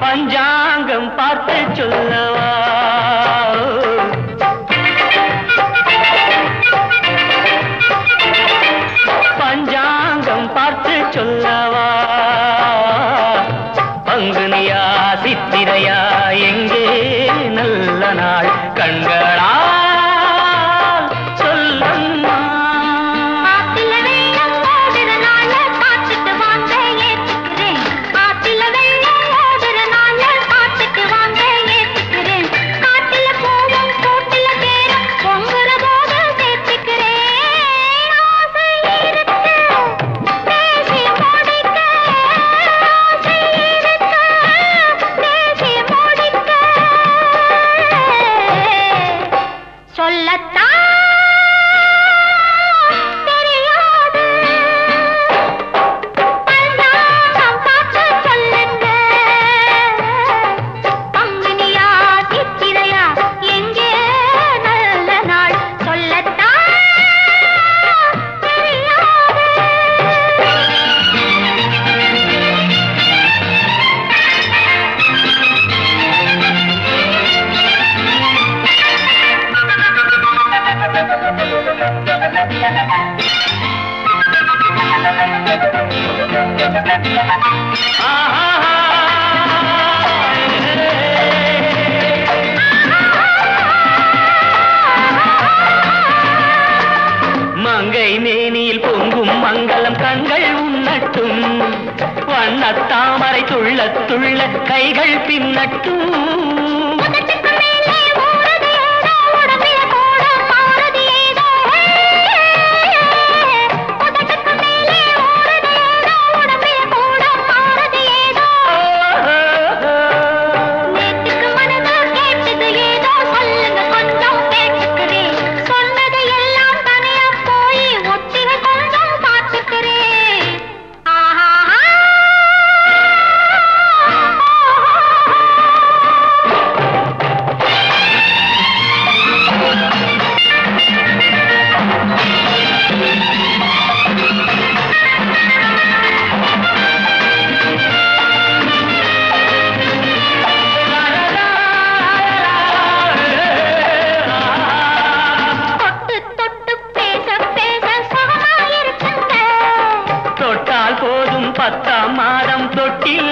பஞ்சாங்கம் பார்த்து சொல்லவா? பஞ்சாங்கம் பார்த்து சொல்லவா? பங்குனியா சித்திரையா எங்கே நல்ல நாள்? கண்களா लता மங்கை மேனியில் பொங்கும் மங்களம் கண்கள் உண்ணட்டும். வண்ண தாமரை துள்ள துள்ள கைகள் பின்னட்டும். பாட்டில்